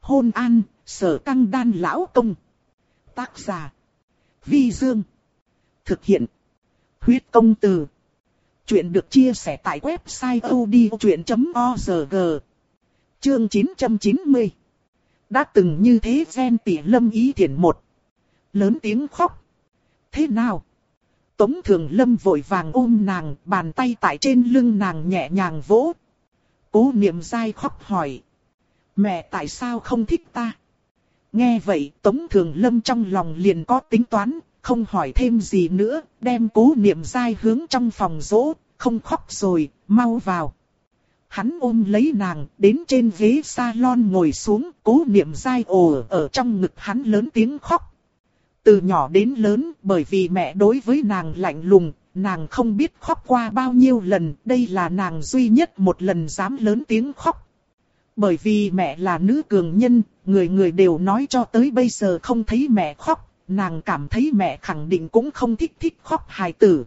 Hôn an, sở căng đan lão công. Tác giả. Vi Dương. Thực hiện. Huyết công từ. Chuyện được chia sẻ tại website odchuyện.org. Chương 990. Đã từng như thế gen tỉ lâm ý thiện một. Lớn tiếng khóc. Thế nào? Tống thường lâm vội vàng ôm nàng, bàn tay tại trên lưng nàng nhẹ nhàng vỗ. Cố niệm dai khóc hỏi. Mẹ tại sao không thích ta? Nghe vậy, Tống Thường Lâm trong lòng liền có tính toán, không hỏi thêm gì nữa, đem cố niệm dai hướng trong phòng dỗ, không khóc rồi, mau vào. Hắn ôm lấy nàng, đến trên ghế salon ngồi xuống, cố niệm dai ồ ở trong ngực hắn lớn tiếng khóc. Từ nhỏ đến lớn, bởi vì mẹ đối với nàng lạnh lùng, nàng không biết khóc qua bao nhiêu lần, đây là nàng duy nhất một lần dám lớn tiếng khóc. Bởi vì mẹ là nữ cường nhân, người người đều nói cho tới bây giờ không thấy mẹ khóc, nàng cảm thấy mẹ khẳng định cũng không thích thích khóc hài tử.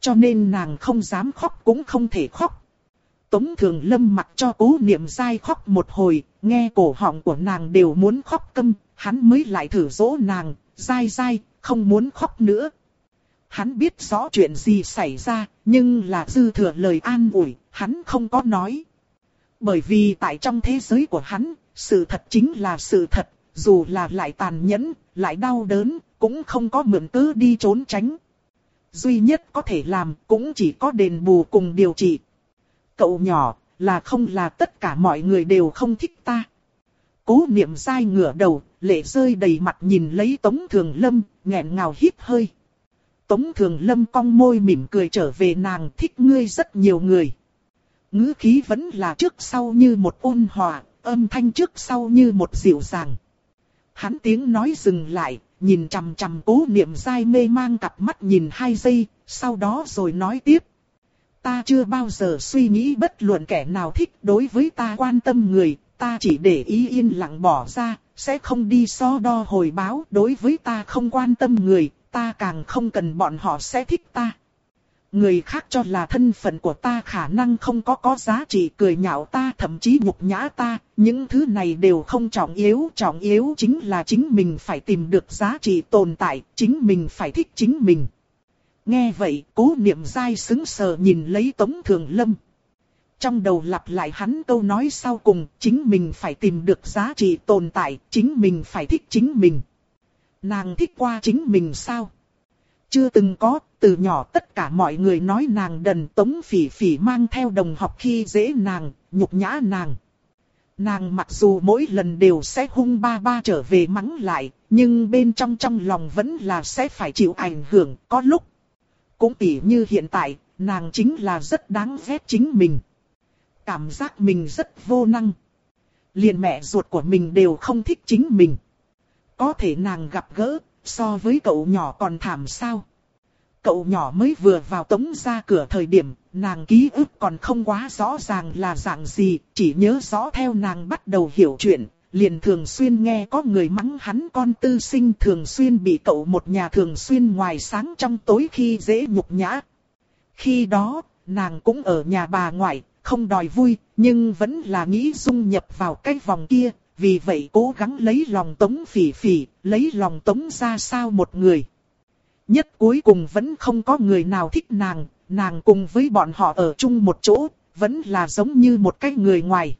Cho nên nàng không dám khóc cũng không thể khóc. Tống Thường Lâm mặc cho cố niệm dai khóc một hồi, nghe cổ họng của nàng đều muốn khóc câm, hắn mới lại thử dỗ nàng, dai dai, không muốn khóc nữa. Hắn biết rõ chuyện gì xảy ra, nhưng là dư thừa lời an ủi, hắn không có nói. Bởi vì tại trong thế giới của hắn, sự thật chính là sự thật, dù là lại tàn nhẫn, lại đau đớn, cũng không có mượn cớ đi trốn tránh. Duy nhất có thể làm cũng chỉ có đền bù cùng điều trị. Cậu nhỏ, là không là tất cả mọi người đều không thích ta. Cố niệm dai ngửa đầu, lệ rơi đầy mặt nhìn lấy Tống Thường Lâm, nghẹn ngào hít hơi. Tống Thường Lâm cong môi mỉm cười trở về nàng thích ngươi rất nhiều người ngữ khí vẫn là trước sau như một ôn hòa, âm thanh trước sau như một dịu dàng. Hắn tiếng nói dừng lại, nhìn chằm chằm cố niệm dai mê mang cặp mắt nhìn hai giây, sau đó rồi nói tiếp. Ta chưa bao giờ suy nghĩ bất luận kẻ nào thích đối với ta quan tâm người, ta chỉ để ý yên lặng bỏ ra, sẽ không đi so đo hồi báo đối với ta không quan tâm người, ta càng không cần bọn họ sẽ thích ta. Người khác cho là thân phận của ta khả năng không có có giá trị cười nhạo ta thậm chí nhục nhã ta, những thứ này đều không trọng yếu, trọng yếu chính là chính mình phải tìm được giá trị tồn tại, chính mình phải thích chính mình. Nghe vậy, cố niệm dai xứng sờ nhìn lấy Tống Thường Lâm. Trong đầu lặp lại hắn câu nói sau cùng, chính mình phải tìm được giá trị tồn tại, chính mình phải thích chính mình. Nàng thích qua chính mình sao? Chưa từng có, từ nhỏ tất cả mọi người nói nàng đần tống phỉ phỉ mang theo đồng học khi dễ nàng, nhục nhã nàng. Nàng mặc dù mỗi lần đều sẽ hung ba ba trở về mắng lại, nhưng bên trong trong lòng vẫn là sẽ phải chịu ảnh hưởng, có lúc. Cũng tỉ như hiện tại, nàng chính là rất đáng ghét chính mình. Cảm giác mình rất vô năng. Liền mẹ ruột của mình đều không thích chính mình. Có thể nàng gặp gỡ, so với cậu nhỏ còn thảm sao. Cậu nhỏ mới vừa vào tống ra cửa thời điểm, nàng ký ức còn không quá rõ ràng là dạng gì, chỉ nhớ rõ theo nàng bắt đầu hiểu chuyện, liền thường xuyên nghe có người mắng hắn con tư sinh thường xuyên bị cậu một nhà thường xuyên ngoài sáng trong tối khi dễ nhục nhã. Khi đó, nàng cũng ở nhà bà ngoại, không đòi vui, nhưng vẫn là nghĩ dung nhập vào cái vòng kia, vì vậy cố gắng lấy lòng tống phỉ phỉ, lấy lòng tống ra sao một người. Nhất cuối cùng vẫn không có người nào thích nàng, nàng cùng với bọn họ ở chung một chỗ, vẫn là giống như một cái người ngoài.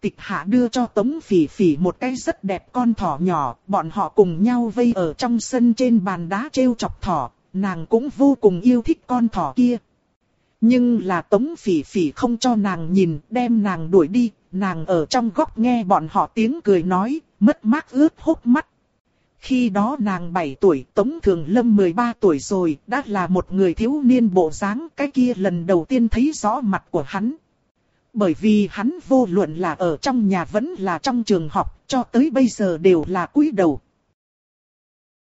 Tịch hạ đưa cho tống phỉ phỉ một cái rất đẹp con thỏ nhỏ, bọn họ cùng nhau vây ở trong sân trên bàn đá treo chọc thỏ, nàng cũng vô cùng yêu thích con thỏ kia. Nhưng là tống phỉ phỉ không cho nàng nhìn, đem nàng đuổi đi, nàng ở trong góc nghe bọn họ tiếng cười nói, mất mát ướt hốc mắt. Khi đó nàng 7 tuổi, Tống Thường Lâm 13 tuổi rồi, đã là một người thiếu niên bộ dáng, cái kia lần đầu tiên thấy rõ mặt của hắn. Bởi vì hắn vô luận là ở trong nhà vẫn là trong trường học, cho tới bây giờ đều là cúi đầu.